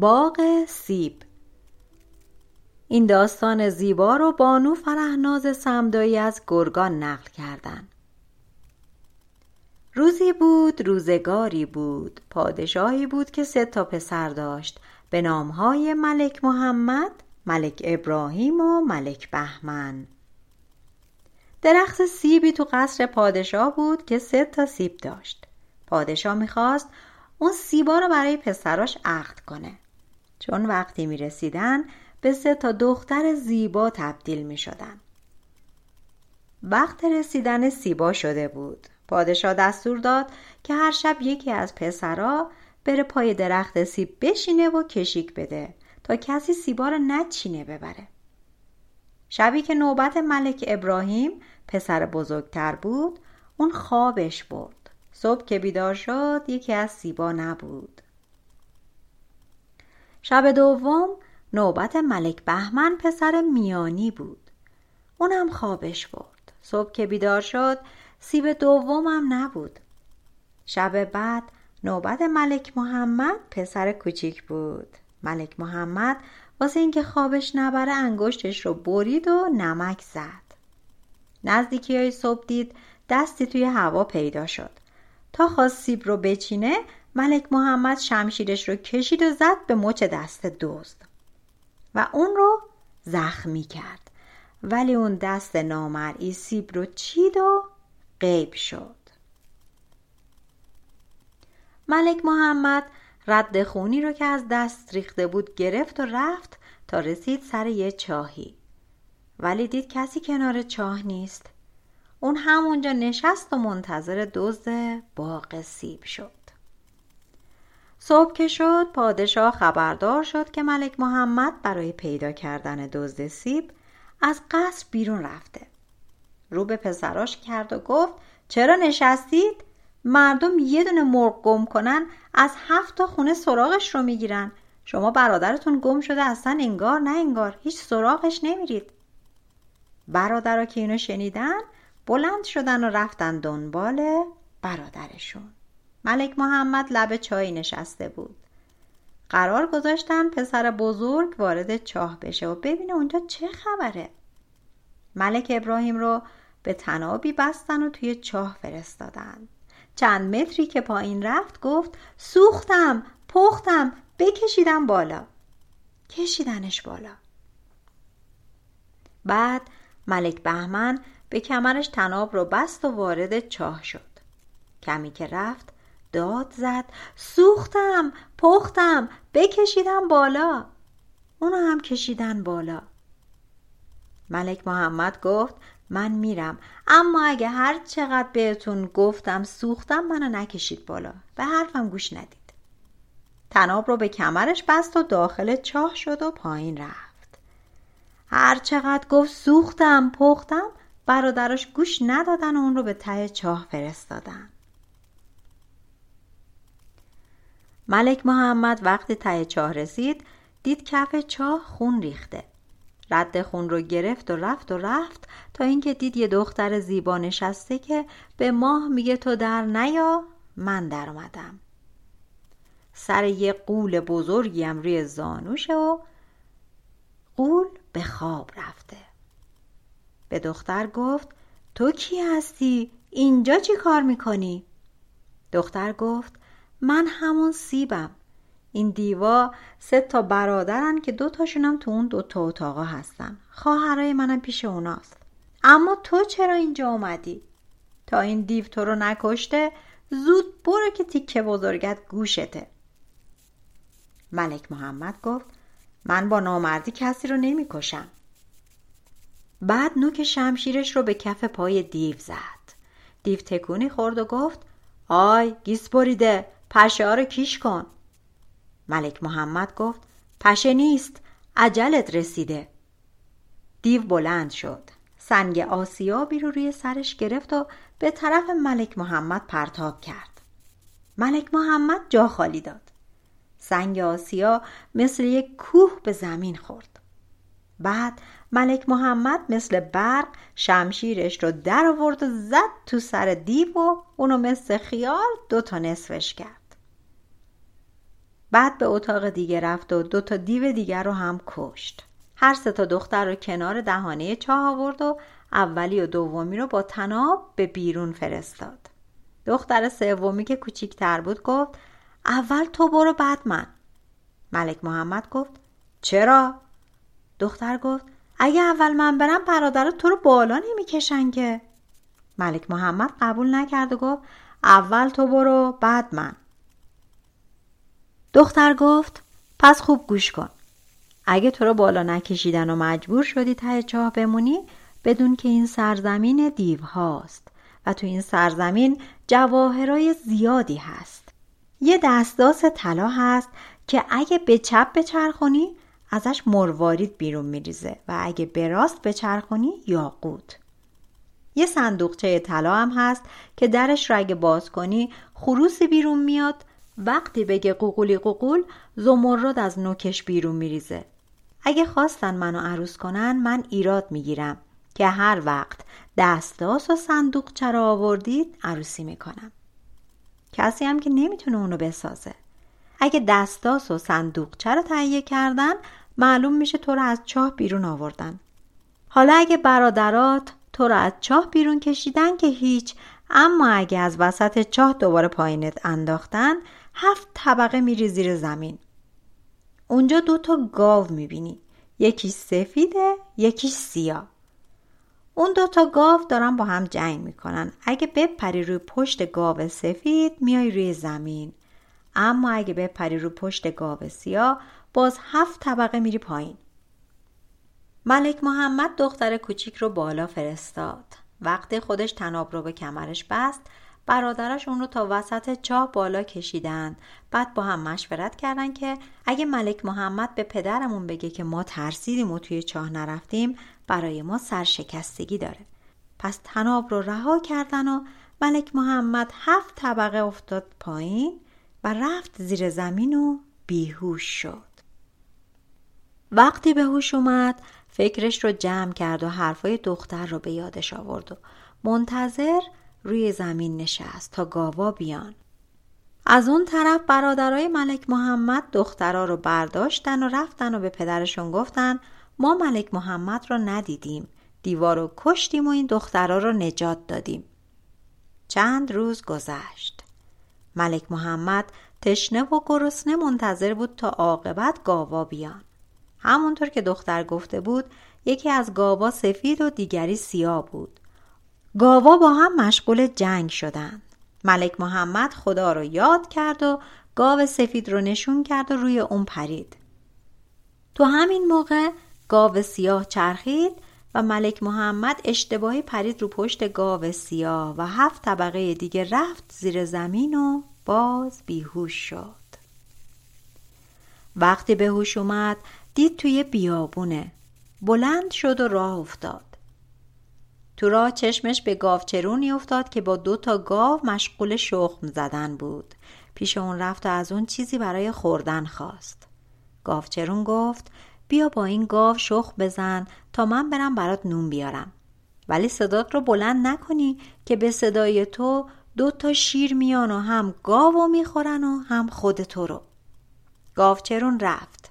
باغ سیب. این داستان زیبا رو بانو فرهناز سمدایی از گرگان نقل کردن. روزی بود روزگاری بود پادشاهی بود که سه تا پسر داشت. به نامهای ملک محمد ملک ابراهیم و ملک بهمن. درخت سیبی تو قصر پادشاه بود که سه تا سیب داشت. پادشاه می‌خواست اون سیبا رو برای پسراش عقد کنه. چون وقتی می رسیدن به سه تا دختر زیبا تبدیل می شدن. وقت رسیدن سیبا شده بود. پادشاه دستور داد که هر شب یکی از پسرا بره پای درخت سیب بشینه و کشیک بده تا کسی سیبا رو نچینه ببره. شبی که نوبت ملک ابراهیم پسر بزرگتر بود اون خوابش برد. صبح که بیدار شد یکی از سیبا نبود. شب دوم نوبت ملک بهمن پسر میانی بود. اونم خوابش برد. صبح که بیدار شد سیب دومم نبود. شب بعد نوبت ملک محمد پسر کوچیک بود. ملک محمد واسه اینکه خوابش نبره انگشتش رو برید و نمک زد. نزدیکی های صبح دید دستی توی هوا پیدا شد. تا خواست سیب رو بچینه ملک محمد شمشیرش رو کشید و زد به مچ دست دزد و اون رو زخمی کرد. ولی اون دست نامرئی سیب رو چید و غیب شد. ملک محمد رد خونی رو که از دست ریخته بود گرفت و رفت تا رسید سر یه چاهی. ولی دید کسی کنار چاه نیست. اون همونجا نشست و منتظر دزد باغ سیب شد. صبح که شد پادشاه خبردار شد که ملک محمد برای پیدا کردن دزد سیب از قصر بیرون رفته. رو به پسراش کرد و گفت چرا نشستید؟ مردم یه دونه مرغ گم کنن از هفت تا خونه سراغش رو می‌گیرن. شما برادرتون گم شده اصلا انگار نه انگار هیچ سراغش نمیرید. برادرها که اینو شنیدن بلند شدن و رفتن دنبال برادرشون. ملک محمد لب چای نشسته بود. قرار گذاشتن پسر بزرگ وارد چاه بشه و ببینه اونجا چه خبره. ملک ابراهیم رو به تنابی بستن و توی چاه فرستادن. چند متری که پایین رفت گفت سوختم پختم بکشیدم بالا. کشیدنش بالا. بعد ملک بهمن به کمرش تناب رو بست و وارد چاه شد. کمی که رفت داد زد. سوختم پختم بکشیدم بالا. اونو هم کشیدن بالا. ملک محمد گفت من میرم. اما اگه هر چقدر بهتون گفتم سوختم منو نکشید بالا. به حرفم گوش ندید. تناب رو به کمرش بست و داخل چاه شد و پایین رفت. هر چقدر گفت سوختم پختم برادراش گوش ندادن و اون رو به ته چاه فرستادن. ملک محمد وقتی ته چاه رسید دید کف چاه خون ریخته رد خون رو گرفت و رفت و رفت تا اینکه دید یه دختر زیبا نشسته که به ماه میگه تو در نیا من در اومدم سر یه قول بزرگیم روی زانوشه و قول به خواب رفته به دختر گفت تو کی هستی؟ اینجا چی کار می‌کنی؟ دختر گفت من همون سیبم. این دیوا سه تا برادرن که دو تاشونم تو اون دو تا اتاقا هستن. خواهرای منم پیش اوناست. اما تو چرا اینجا اومدی؟ تا این دیو تو رو نکشته زود برو که تیکه بزرگت گوشته. ملک محمد گفت من با نامردی کسی رو نمی‌کشم. بعد نوک شمشیرش رو به کف پای دیو زد. دیو تکونی خورد و گفت آی گیس بریده. پشه ها رو کیش کن. ملک محمد گفت پشه نیست عجلت رسیده. دیو بلند شد. سنگ آسیابی رو روی سرش گرفت و به طرف ملک محمد پرتاب کرد. ملک محمد جا خالی داد. سنگ آسیا مثل یک کوه به زمین خورد. بعد ملک محمد مثل برق شمشیرش رو در آورد و زد تو سر دیو و اونو مثل خیال دو تا نصفش کرد. بعد به اتاق دیگه رفت و دو تا دیو دیگر رو هم کشت. هر سه تا دختر رو کنار دهانه چاه آورد و اولی و دومی رو با تناب به بیرون فرستاد. دختر سومی که کوچیکتر بود گفت اول تو برو بعد من. ملک محمد گفت چرا؟ دختر گفت اگه اول من برم برادر تو رو بالا نمی‌کشن که. ملک محمد قبول نکرد و گفت اول تو برو بعد من. دختر گفت پس خوب گوش کن. اگه تو رو بالا نکشیدن و مجبور شدی ته چاه بمونی بدون که این سرزمین دیو هاست و تو این سرزمین جواهرای زیادی هست. یه دستاس طلا هست که اگه به چپ بچرخونی ازش مروارید بیرون میریزه و اگه به راست بچرخونی یاقوت. یه صندوقچه طلا هم هست که درش رو اگه باز کنی خروسی بیرون میاد. وقتی بگه قوقولی قوقول زمرد از نوکش بیرون میریزه. اگه خواستن منو عروس کنن من ایراد می‌گیرم که هر وقت دستاس و صندوق چرا آوردید عروسی می‌کنم. کسی هم که نمی‌تونه اونو بسازه. اگه دستاس و صندوق چرا تهیه کردن معلوم میشه تو رو از چاه بیرون آوردن. حالا اگه برادرات تو رو از چاه بیرون کشیدن که هیچ اما اگه از وسط چاه دوباره پایینت انداختن هفت طبقه میری زیر زمین. اونجا دو تا گاو می‌بینی. یکی سفیده یکی سیاه. اون دو تا گاو دارن با هم جنگ می‌کنن. اگه بپری روی پشت گاو سفید میای روی زمین. اما اگه بپری روی پشت گاو سیاه باز هفت طبقه میری پایین. ملک محمد دختر کوچیک رو بالا فرستاد. وقتی خودش تناب رو به کمرش بست. برادرش اون رو تا وسط چاه بالا کشیدن. بعد با هم مشورت کردن که اگه ملک محمد به پدرمون بگه که ما ترسیدیم و توی چاه نرفتیم برای ما سرشکستگی داره. پس تناب رو رها کردن و ملک محمد هفت طبقه افتاد پایین. رفت زیر زمین و بیهوش شد. وقتی به هوش اومد فکرش رو جمع کرد و حرفای دختر رو به یادش آورد و منتظر روی زمین نشست تا گاوا بیان. از اون طرف برادرای ملک محمد دخترها رو برداشتن و رفتن و به پدرشون گفتن ما ملک محمد رو ندیدیم دیوار رو کشتیم و این دخترها رو نجات دادیم. چند روز گذشت. ملک محمد تشنه و گرسنه منتظر بود تا عاقبت گاوا بیان. همونطور که دختر گفته بود یکی از گاوا سفید و دیگری سیاه بود. گاوا با هم مشغول جنگ شدند. ملک محمد خدا رو یاد کرد و گاو سفید رو نشون کرد و روی اون پرید. تو همین موقع گاو سیاه چرخید و ملک محمد اشتباهی پرید رو پشت گاو سیاه و هفت طبقه دیگه رفت زیر زمین و باز بیهوش شد. وقتی به هوش اومد دید توی بیابونه. بلند شد و راه افتاد. تو راه چشمش به گاوچرونی افتاد که با دو تا گاو مشغول شخم زدن بود. پیش اون رفت و از اون چیزی برای خوردن خواست. گاوچرون گفت بیا با این گاو شخ بزن تا من برم برات نون بیارم. ولی صدات رو بلند نکنی که به صدای تو دو تا شیر میان و هم گاو می‌خورن و هم خود تو رو. گاوچرون رفت.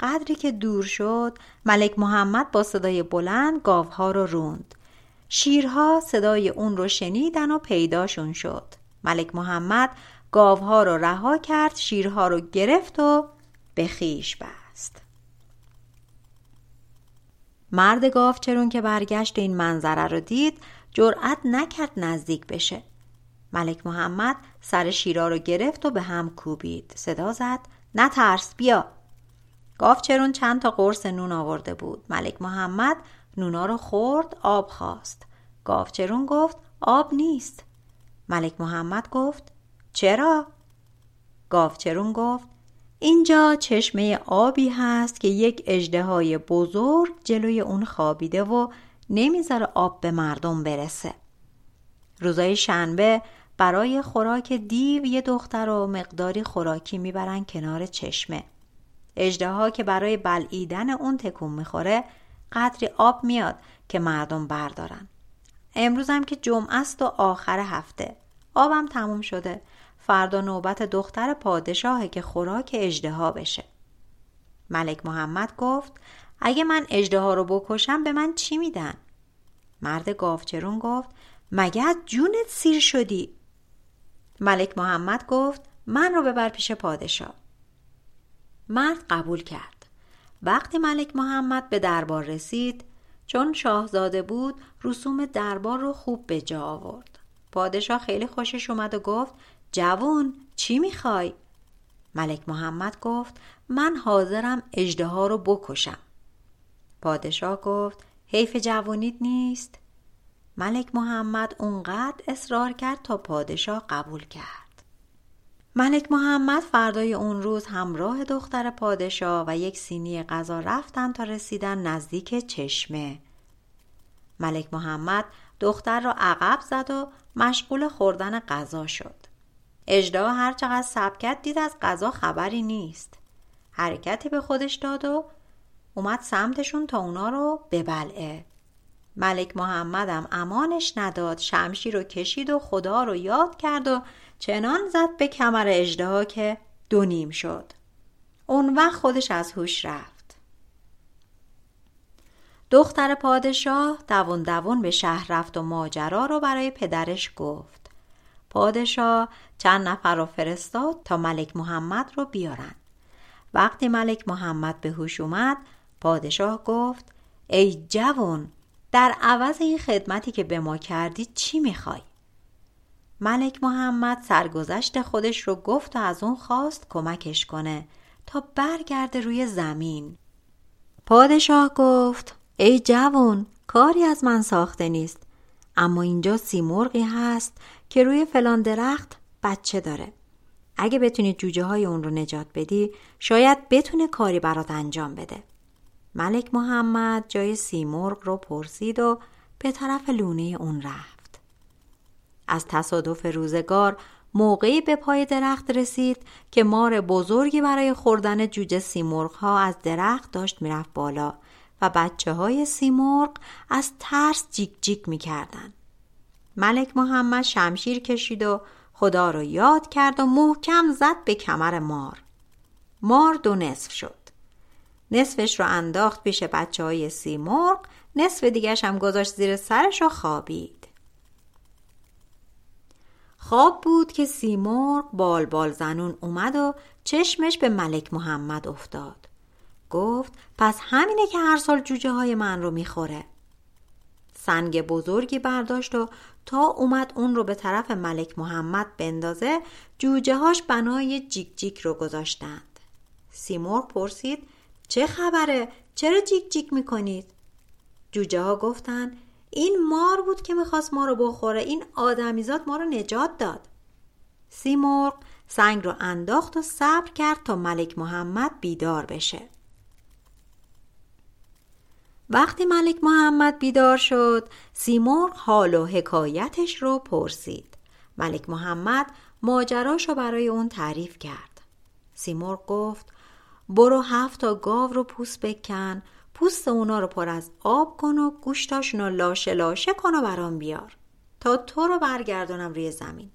قدری که دور شد ملک محمد با صدای بلند گاوها رو روند. شیرها صدای اون رو شنیدن و پیداشون شد. ملک محمد گاوها رو رها کرد شیرها رو گرفت و به خیش بست مرد گاوچرون که برگشت این منظره رو دید جرأت نکرد نزدیک بشه. ملک محمد سر شیرا رو گرفت و به هم کوبید. صدا زد نترس بیا. گاوچرون چند تا قرص نون آورده بود. ملک محمد نونا رو خورد آب خواست. گاوچرون گفت آب نیست. ملک محمد گفت چرا؟ گاوچرون گفت اینجا چشمه آبی هست که یک اجده بزرگ جلوی اون خوابیده و نمی‌ذاره آب به مردم برسه. روزای شنبه برای خوراک دیو یه دختر و مقداری خوراکی می‌برن کنار چشمه. اجده که برای بلعیدن اون تکون می‌خوره قدری آب میاد که مردم بردارن. امروز هم که جمعه است و آخر هفته. آبم تموم شده. فردا نوبت دختر پادشاهه که خوراک اجده بشه ملک محمد گفت اگه من اجده رو بکشم به من چی میدن؟ مرد گاوچرون گفت مگه از جونت سیر شدی؟ ملک محمد گفت من رو ببر پیش پادشاه مرد قبول کرد وقتی ملک محمد به دربار رسید چون شاهزاده بود رسوم دربار رو خوب به جا آورد پادشاه خیلی خوشش اومد و گفت جوون چی می‌خوای؟ ملک محمد گفت من حاضرم اجده رو بکشم. پادشاه گفت حیف جوانید نیست. ملک محمد اونقدر اصرار کرد تا پادشاه قبول کرد. ملک محمد فردای اون روز همراه دختر پادشاه و یک سینی غذا رفتن تا رسیدن نزدیک چشمه. ملک محمد دختر را عقب زد و مشغول خوردن غذا شد. اجدا هر چقدر سبکت دید از غذا خبری نیست. حرکتی به خودش داد و اومد سمتشون تا اونا رو ببلعه. ملک محمدم امانش نداد شمشی رو کشید و خدا رو یاد کرد و چنان زد به کمر اجده که دو نیم شد. اون وقت خودش از هوش رفت. دختر پادشاه دوون دوون به شهر رفت و ماجرا رو برای پدرش گفت. پادشاه چند نفر رو فرستاد تا ملک محمد رو بیارن وقتی ملک محمد به هوش اومد پادشاه گفت ای جوان در عوض این خدمتی که به ما کردی چی می‌خوای؟ ملک محمد سرگذشت خودش رو گفت و از اون خواست کمکش کنه تا برگرده روی زمین پادشاه گفت ای جوان کاری از من ساخته نیست اما اینجا سیمرغی هست که روی فلان درخت بچه داره. اگه بتونی جوجه های اون رو نجات بدی شاید بتونه کاری برات انجام بده. ملک محمد جای سیمرغ رو پرسید و به طرف لونه اون رفت. از تصادف روزگار موقعی به پای درخت رسید که مار بزرگی برای خوردن جوجه سیمرغ ها از درخت داشت می‌رفت بالا و بچه های سیمرغ از ترس جیک جیک می‌کردن. ملک محمد شمشیر کشید و خدا رو یاد کرد و محکم زد به کمر مار. مار دو نصف شد. نصفش رو انداخت پیش بچه های سیمرغ نصف دیگرش هم گذاشت زیر سرش و خوابید. خواب بود که سیمرغ بال بال زنون اومد و چشمش به ملک محمد افتاد. گفت پس همینه که هر سال جوجه های من رو می‌خوره. سنگ بزرگی برداشت و تا اومد اون رو به طرف ملک محمد بندازه جوجه هاش بنای جیک جیک رو گذاشتند. سیمرغ پرسید چه خبره؟ چرا جیک جیک می‌کنید؟ جوجه ها گفتن این مار بود که می‌خواست ما رو بخوره این آدمیزاد ما رو نجات داد سیمرغ سنگ رو انداخت و صبر کرد تا ملک محمد بیدار بشه وقتی ملک محمد بیدار شد سیمرغ حال و حکایتش رو پرسید. ملک محمد ماجراش رو برای اون تعریف کرد. سیمرغ گفت برو هفت تا گاو رو پوست بکن پوست اونا رو پر از آب کن و گوشتاشون رو لاشه لاشه کن و برام بیار تا تو رو برگردونم روی زمین.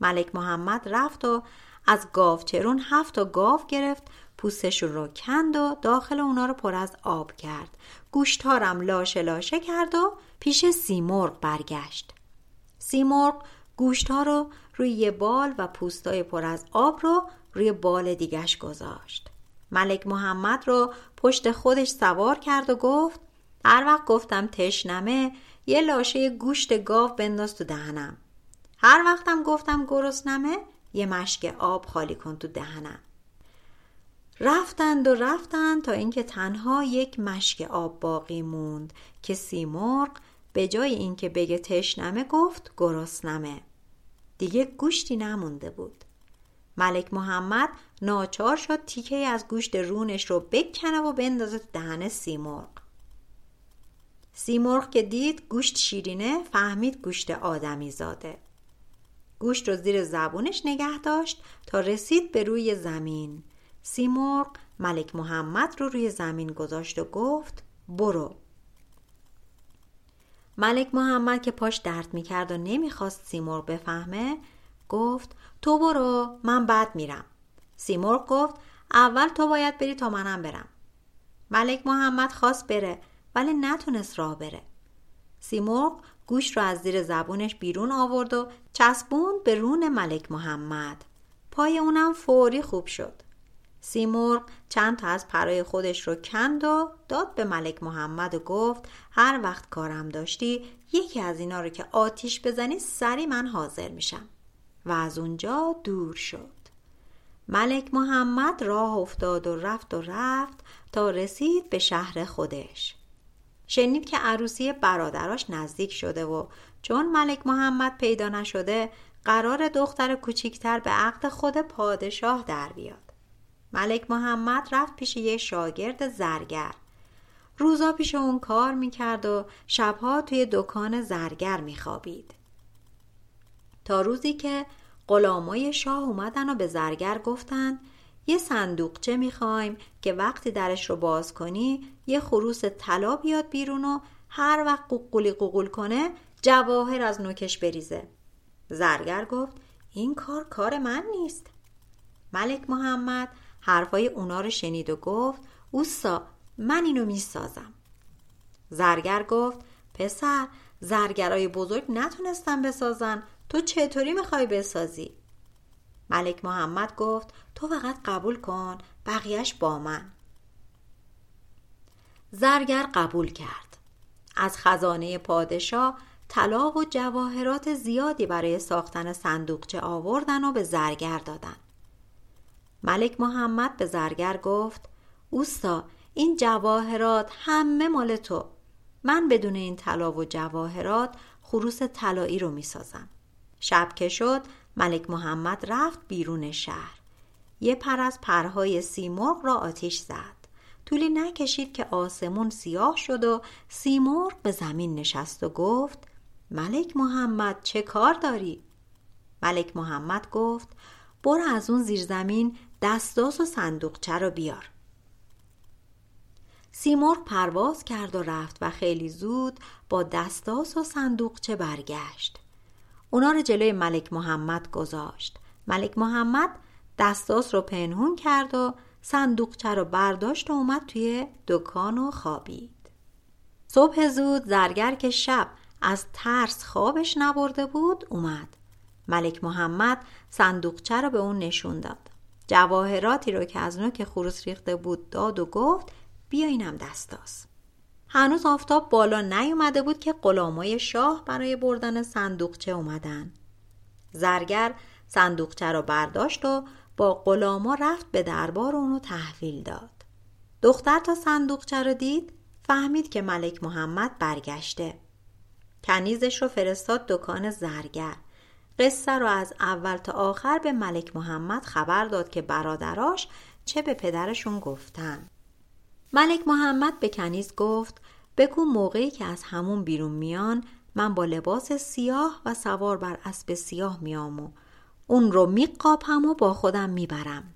ملک محمد رفت و از گاو چرون هفت تا گاو گرفت پوستشون رو کند و داخل اونا رو پر از آب کرد. گوشتارم لاشه لاشه کرد و پیش سیمرغ برگشت. سیمرغ گوشتها رو روی یه بال و پوستای پر از آب رو روی بال دیگش گذاشت. ملک محمد رو پشت خودش سوار کرد و گفت هر وقت گفتم تشنمه یه لاشه گوشت گاو بنداز تو دهنم. هر وقتم گفتم گرسنمه یه مشک آب خالی کن تو دهنم. رفتند و رفتند تا اینکه تنها یک مشک آب باقی موند که سیمرغ به جای اینکه بگه تشنمه گفت گرسنمه. دیگه گوشتی نمونده بود. ملک محمد ناچار شد تیکه از گوشت رونش رو بکنه و بندازه دهن سیمرغ. سیمرغ که دید گوشت شیرینه فهمید گوشت آدمی زاده. گوشت رو زیر زبونش نگه داشت تا رسید به روی زمین. سیمرغ ملک محمد رو روی زمین گذاشت و گفت برو. ملک محمد که پاش درد می‌کرد و نمی‌خواست سیمرغ بفهمه گفت تو برو من بعد میرم. سیمرغ گفت اول تو باید بری تا منم برم. ملک محمد خواست بره ولی نتونست راه بره. سیمرغ گوش رو از زیر زبونش بیرون آورد و چسبون به رون ملک محمد. پای اونم فوری خوب شد. سیمرغ چند تا از پرای خودش رو کند و داد به ملک محمد و گفت هر وقت کارم داشتی یکی از اینا رو که آتیش بزنی سری من حاضر میشم. و از اونجا دور شد. ملک محمد راه افتاد و رفت و رفت تا رسید به شهر خودش. شنید که عروسی برادراش نزدیک شده و چون ملک محمد پیدا نشده قرار دختر کوچیکتر به عقد خود پادشاه در بیاد. ملک محمد رفت پیش یه شاگرد زرگر. روزا پیش اون کار می‌کرد و شبها توی دکان زرگر میخوابید. تا روزی که غلامای شاه اومدن و به زرگر گفتن یه صندوقچه می‌خوایم که وقتی درش رو باز کنی یه خروس طلا بیاد بیرون و هر وقت قوقولی قوقول کنه جواهر از نوکش بریزه. زرگر گفت این کار کار من نیست. ملک محمد حرفای اونا رو شنید و گفت اوسا من اینو می‌سازم. زرگر گفت پسر زرگرای بزرگ نتونستن بسازن. تو چطوری می‌خوای بسازی؟ ملک محمد گفت تو فقط قبول کن بقیهش با من. زرگر قبول کرد. از خزانه پادشاه طلا و جواهرات زیادی برای ساختن صندوقچه آوردن و به زرگر دادن. ملک محمد به زرگر گفت اوستا این جواهرات همه مال تو. من بدون این طلا و جواهرات خروس طلایی رو می‌سازم. شب که شد ملک محمد رفت بیرون شهر. یه پر از پرهای سیمرغ را آتیش زد. طولی نکشید که آسمون سیاه شد و سیمرغ به زمین نشست و گفت ملک محمد چه کار داری؟ ملک محمد گفت برو از اون زیر زمین دستاس و صندوقچه رو بیار. سیمرغ پرواز کرد و رفت و خیلی زود با دستاس و صندوقچه برگشت. اونا رو جلوی ملک محمد گذاشت. ملک محمد دستاس رو پنهون کرد و صندوقچه رو برداشت و اومد توی دکان و خوابید. صبح زود زرگر که شب از ترس خوابش نبرده بود اومد. ملک محمد صندوقچه رو به اون نشون داد. جواهراتی رو که از نوک خروس ریخته بود داد و گفت بیا اینم دستاس هنوز آفتاب بالا نیومده بود که غلامای شاه برای بردن صندوقچه اومدن. زرگر صندوقچه رو برداشت و با غلاما رفت به دربار اونو تحویل داد. دختر تا صندوقچه رو دید فهمید که ملک محمد برگشته. کنیزش رو فرستاد دکان زرگر. قصه رو از اول تا آخر به ملک محمد خبر داد که برادراش چه به پدرشون گفتن. ملک محمد به کنیز گفت بگو موقعی که از همون بیرون میان من با لباس سیاه و سوار بر اسب سیاه میام و اون رو میقاپم و با خودم می‌برم.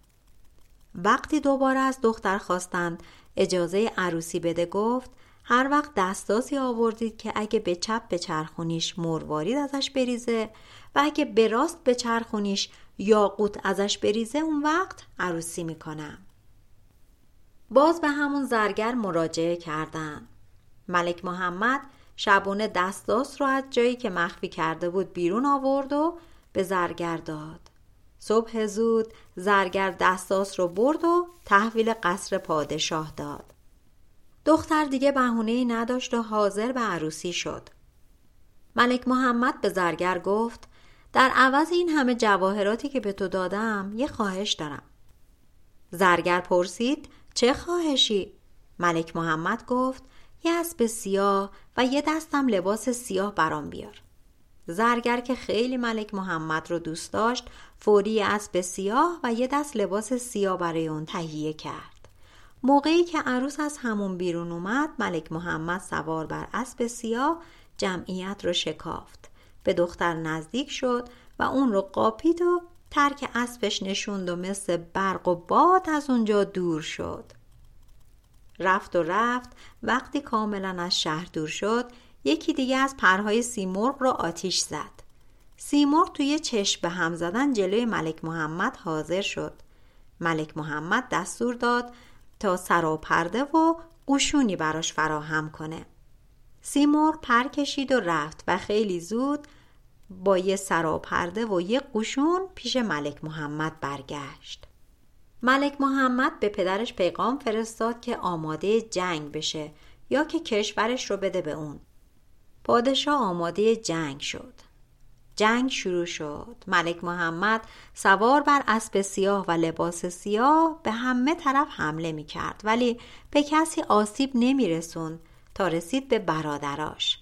وقتی دوباره از دختر خواستند اجازه عروسی بده گفت هر وقت دستاسی آوردید که اگه به چپ به چرخونیش مروارید ازش بریزه و اگه به راست به چرخونیش یاقوت ازش بریزه اون وقت عروسی می‌کنم باز به همون زرگر مراجعه کردن. ملک محمد شبونه دستاس رو از جایی که مخفی کرده بود بیرون آورد و به زرگر داد. صبح زود زرگر دستاس رو برد و تحویل قصر پادشاه داد. دختر دیگه بهونه نداشت و حاضر به عروسی شد. ملک محمد به زرگر گفت در عوض این همه جواهراتی که به تو دادم یه خواهش دارم. زرگر پرسید چه خواهشی؟ ملک محمد گفت یه اسب سیاه و یه دستم لباس سیاه برام بیار. زرگر که خیلی ملک محمد رو دوست داشت فوری اسب سیاه و یه دست لباس سیاه برای اون تهیه کرد. موقعی که عروس از همون بیرون اومد ملک محمد سوار بر اسب سیاه جمعیت رو شکافت. به دختر نزدیک شد و اون رو قاپید و ترک اسبش نشوند و مثل برق و باد از اونجا دور شد. رفت و رفت وقتی کاملا از شهر دور شد یکی دیگه از پرهای سیمرغ رو آتیش زد. سیمرغ توی چشم به هم زدن جلوی ملک محمد حاضر شد. ملک محمد دستور داد تا سر پرده و قشونی براش فراهم کنه. سیمرغ پر کشید و رفت و خیلی زود با یه سراپرده و یه قشون پیش ملک محمد برگشت. ملک محمد به پدرش پیغام فرستاد که آماده جنگ بشه یا که کشورش رو بده به اون. پادشاه آماده جنگ شد. جنگ شروع شد. ملک محمد سوار بر اسب سیاه و لباس سیاه به همه طرف حمله می کرد ولی به کسی آسیب نمی رسون تا رسید به برادراش.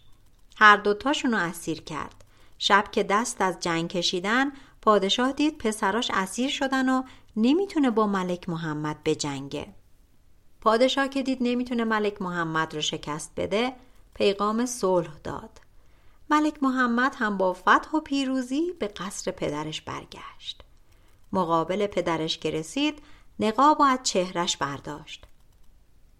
هر دوتاشون رو اسیر کرد. شب که دست از جنگ کشیدن پادشاه دید پسراش اسیر شدن و نمی‌تونه با ملک محمد به جنگه پادشاه که دید نمی‌تونه ملک محمد رو شکست بده پیغام صلح داد. ملک محمد هم با فتح و پیروزی به قصر پدرش برگشت. مقابل پدرش که رسید نقاب و از چهرش برداشت.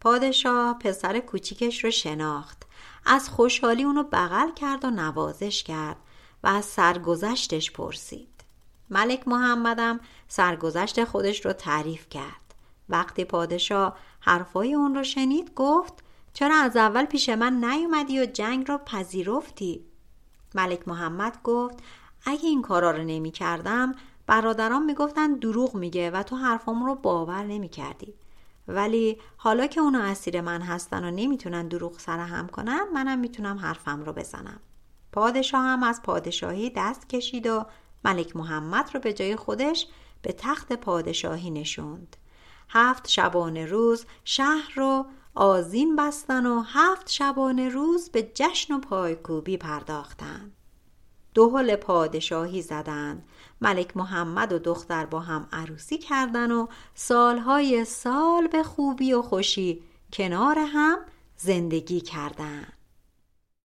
پادشاه پسر کوچیکش رو شناخت. از خوشحالی اونو بغل کرد و نوازش کرد و از سرگذشتش پرسید. ملک محمدم سرگذشت خودش رو تعریف کرد. وقتی پادشاه حرفای اون رو شنید گفت چرا از اول پیش من نیومدی و جنگ رو پذیرفتی؟ ملک محمد گفت اگه این کارا رو نمی کردم برادران می‌گفتن دروغ میگه و تو حرفام رو باور نمی کردی. ولی حالا که اونا اسیر من هستن و نمی‌تونن دروغ سرهم کنن منم می‌تونم حرفم رو بزنم پادشاه هم از پادشاهی دست کشید و ملک محمد رو به جای خودش به تخت پادشاهی نشوند هفت شبانه روز شهر رو آزین بستن و هفت شبانه روز به جشن و پایکوبی پرداختند. دهل پادشاهی زدند. ملک محمد و دختر با هم عروسی کردن و سالهای سال به خوبی و خوشی کنار هم زندگی کردند.